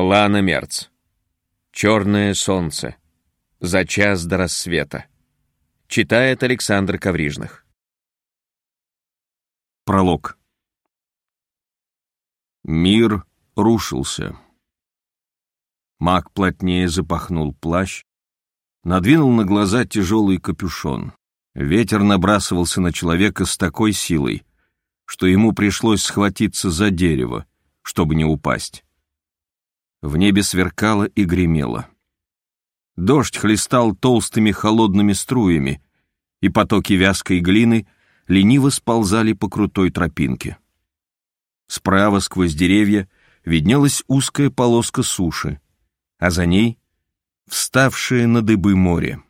Лана Мерц. «Черное солнце. За час до рассвета». Читает Александр Коврижных. Пролог. Мир рушился. Маг плотнее запахнул плащ, надвинул на глаза тяжелый капюшон. Ветер набрасывался на человека с такой силой, что ему пришлось схватиться за дерево, чтобы не упасть. В небе сверкало и гремело. Дождь хлестал толстыми холодными струями, и потоки вязкой глины лениво сползали по крутой тропинке. Справа сквозь деревья виднелась узкая полоска суши, а за ней — вставшее на дыбы море.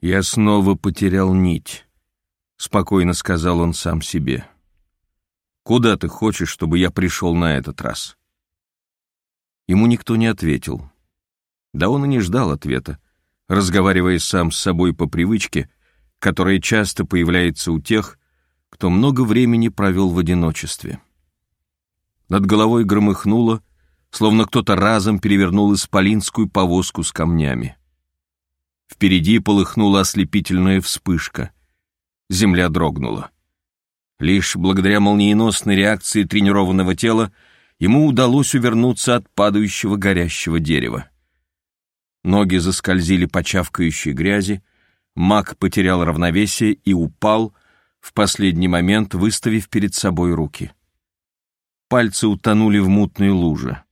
«Я снова потерял нить», — спокойно сказал он сам себе. «Куда ты хочешь, чтобы я пришел на этот раз?» Ему никто не ответил. Да он и не ждал ответа, разговаривая сам с собой по привычке, которая часто появляется у тех, кто много времени провел в одиночестве. Над головой громыхнуло, словно кто-то разом перевернул исполинскую повозку с камнями. Впереди полыхнула ослепительная вспышка. Земля дрогнула. Лишь благодаря молниеносной реакции тренированного тела ему удалось увернуться от падающего горящего дерева. Ноги заскользили по чавкающей грязи, маг потерял равновесие и упал, в последний момент выставив перед собой руки. Пальцы утонули в мутной луже.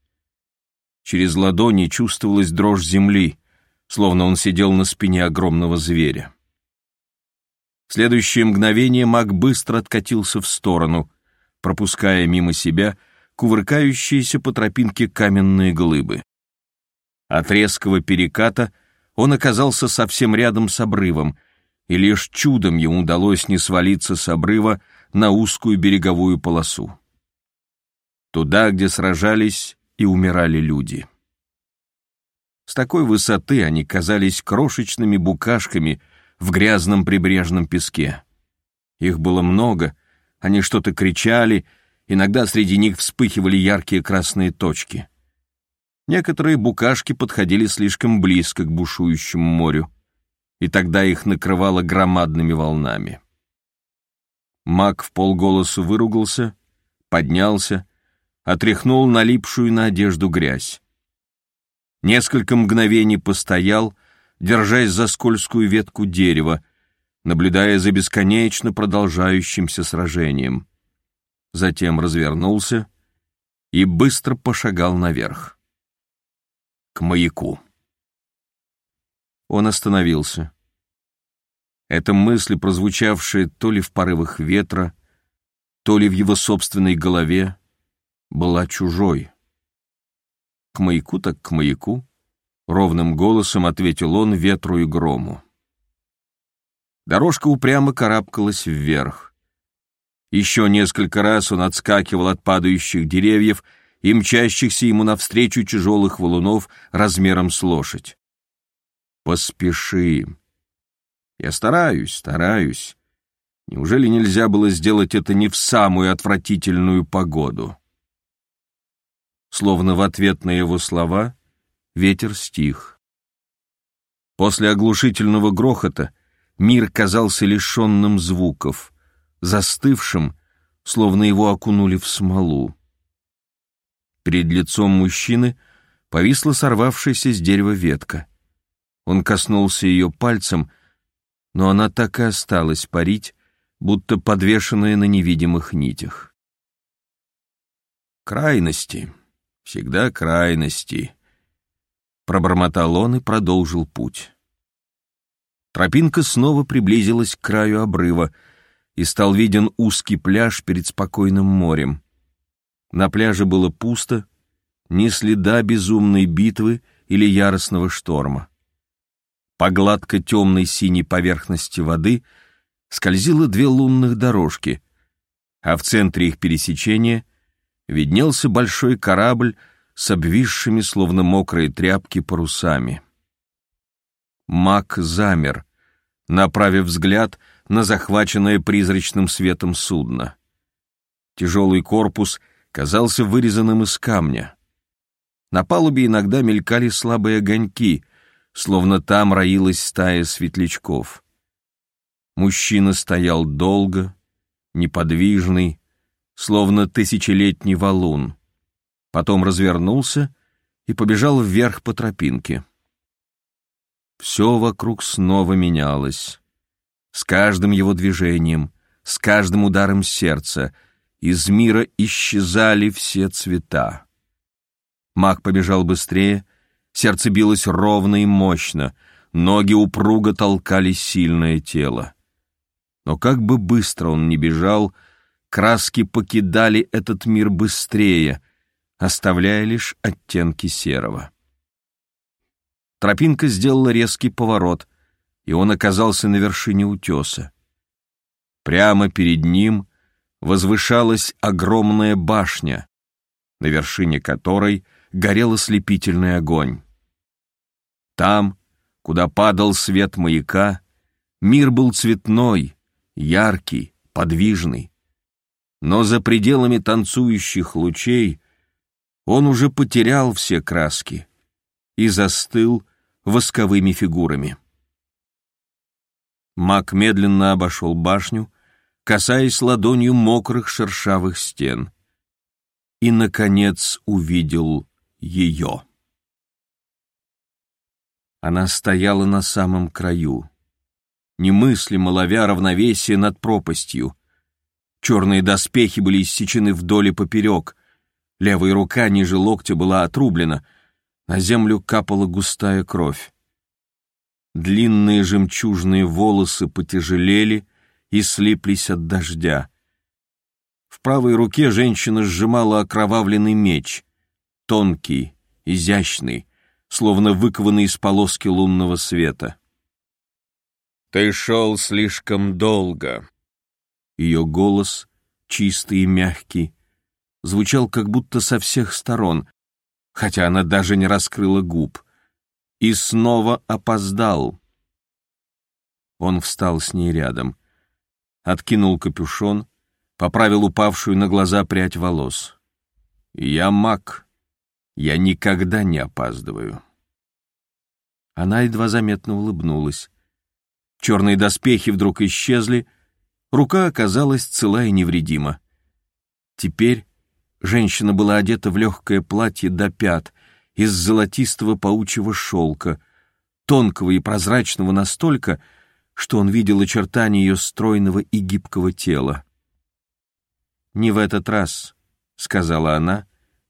Через ладони чувствовалась дрожь земли, словно он сидел на спине огромного зверя. В следующее мгновение маг быстро откатился в сторону, пропуская мимо себя — кувыркающиеся по тропинке каменные глыбы. От резкого переката он оказался совсем рядом с обрывом, и лишь чудом ему удалось не свалиться с обрыва на узкую береговую полосу. Туда, где сражались и умирали люди. С такой высоты они казались крошечными букашками в грязном прибрежном песке. Их было много, они что-то кричали Иногда среди них вспыхивали яркие красные точки. Некоторые букашки подходили слишком близко к бушующему морю, и тогда их накрывало громадными волнами. Маг в полголоса выругался, поднялся, отряхнул налипшую на одежду грязь. Несколько мгновений постоял, держась за скользкую ветку дерева, наблюдая за бесконечно продолжающимся сражением затем развернулся и быстро пошагал наверх. К маяку. Он остановился. Эта мысль, прозвучавшая то ли в порывах ветра, то ли в его собственной голове, была чужой. «К маяку так к маяку», — ровным голосом ответил он ветру и грому. Дорожка упрямо карабкалась вверх. Еще несколько раз он отскакивал от падающих деревьев и мчащихся ему навстречу тяжелых валунов размером с лошадь. «Поспеши!» «Я стараюсь, стараюсь. Неужели нельзя было сделать это не в самую отвратительную погоду?» Словно в ответ на его слова ветер стих. После оглушительного грохота мир казался лишенным звуков — застывшим, словно его окунули в смолу. Перед лицом мужчины повисла сорвавшаяся с дерева ветка. Он коснулся ее пальцем, но она так и осталась парить, будто подвешенная на невидимых нитях. «Крайности, всегда крайности», — пробормотал он и продолжил путь. Тропинка снова приблизилась к краю обрыва — и стал виден узкий пляж перед спокойным морем. На пляже было пусто, ни следа безумной битвы или яростного шторма. По гладко темной синей поверхности воды скользило две лунных дорожки, а в центре их пересечения виднелся большой корабль с обвисшими, словно мокрые тряпки, парусами. Мак замер, направив взгляд — на захваченное призрачным светом судно. Тяжелый корпус казался вырезанным из камня. На палубе иногда мелькали слабые огоньки, словно там роилась стая светлячков. Мужчина стоял долго, неподвижный, словно тысячелетний валун. Потом развернулся и побежал вверх по тропинке. Все вокруг снова менялось. С каждым его движением, с каждым ударом сердца из мира исчезали все цвета. Маг побежал быстрее, сердце билось ровно и мощно, ноги упруго толкали сильное тело. Но как бы быстро он ни бежал, краски покидали этот мир быстрее, оставляя лишь оттенки серого. Тропинка сделала резкий поворот, и он оказался на вершине утеса. Прямо перед ним возвышалась огромная башня, на вершине которой горел ослепительный огонь. Там, куда падал свет маяка, мир был цветной, яркий, подвижный. Но за пределами танцующих лучей он уже потерял все краски и застыл восковыми фигурами. Маг медленно обошел башню, касаясь ладонью мокрых шершавых стен, и, наконец, увидел ее. Она стояла на самом краю, немыслимо ловя равновесие над пропастью. Черные доспехи были иссечены вдоль и поперек, левая рука ниже локтя была отрублена, на землю капала густая кровь. Длинные жемчужные волосы потяжелели и слиплись от дождя. В правой руке женщина сжимала окровавленный меч, тонкий, изящный, словно выкованный из полоски лунного света. «Ты шел слишком долго». Ее голос, чистый и мягкий, звучал как будто со всех сторон, хотя она даже не раскрыла губ. И снова опоздал. Он встал с ней рядом, откинул капюшон, поправил упавшую на глаза прядь волос. «Я маг. Я никогда не опаздываю». Она едва заметно улыбнулась. Черные доспехи вдруг исчезли, рука оказалась цела и невредима. Теперь женщина была одета в легкое платье до пят из золотистого паучьего шелка, тонкого и прозрачного настолько, что он видел очертания ее стройного и гибкого тела. «Не в этот раз», — сказала она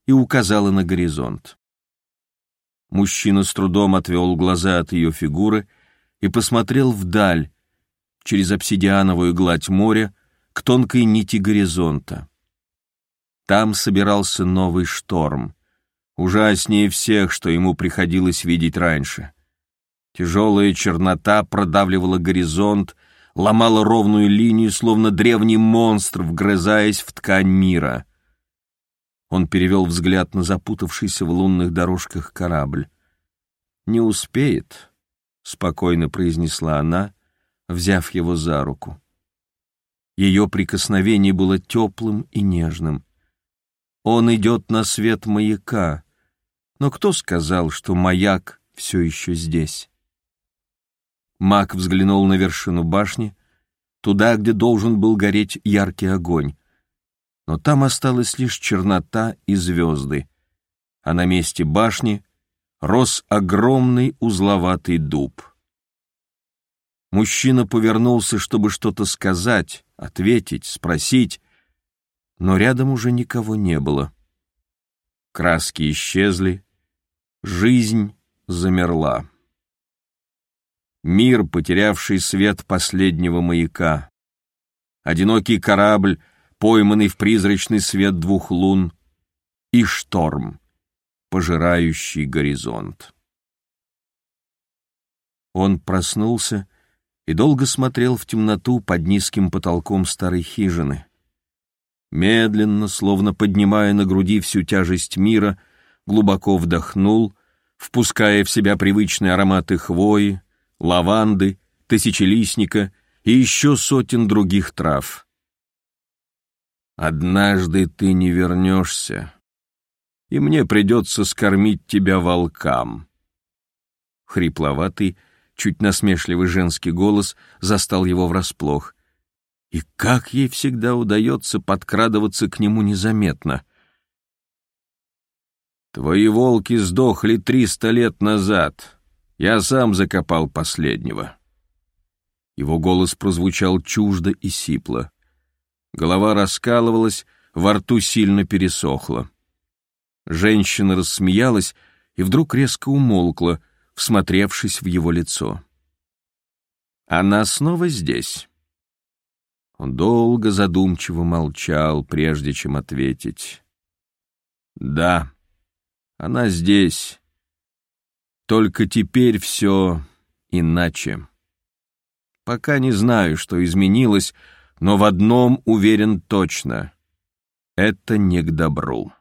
и указала на горизонт. Мужчина с трудом отвел глаза от ее фигуры и посмотрел вдаль, через обсидиановую гладь моря, к тонкой нити горизонта. Там собирался новый шторм, ужаснее всех, что ему приходилось видеть раньше. Тяжелая чернота продавливала горизонт, ломала ровную линию, словно древний монстр, вгрызаясь в ткань мира. Он перевел взгляд на запутавшийся в лунных дорожках корабль. «Не успеет», — спокойно произнесла она, взяв его за руку. Ее прикосновение было теплым и нежным. Он идет на свет маяка, но кто сказал, что маяк все еще здесь? Мак взглянул на вершину башни, туда, где должен был гореть яркий огонь. Но там осталась лишь чернота и звезды, а на месте башни рос огромный узловатый дуб. Мужчина повернулся, чтобы что-то сказать, ответить, спросить, но рядом уже никого не было. Краски исчезли, жизнь замерла. Мир, потерявший свет последнего маяка. Одинокий корабль, пойманный в призрачный свет двух лун. И шторм, пожирающий горизонт. Он проснулся и долго смотрел в темноту под низким потолком старой хижины. Медленно, словно поднимая на груди всю тяжесть мира, глубоко вдохнул, впуская в себя привычные ароматы хвои, лаванды, тысячелистника и еще сотен других трав. «Однажды ты не вернешься», и мне придется скормить тебя волкам». Хрипловатый, чуть насмешливый женский голос застал его врасплох. И как ей всегда удается подкрадываться к нему незаметно. «Твои волки сдохли триста лет назад. Я сам закопал последнего». Его голос прозвучал чуждо и сипло. Голова раскалывалась, во рту сильно пересохло. Женщина рассмеялась и вдруг резко умолкла, всмотревшись в его лицо. «Она снова здесь». Он долго задумчиво молчал, прежде чем ответить. «Да, она здесь. Только теперь все иначе. Пока не знаю, что изменилось, но в одном уверен точно — это не к добру».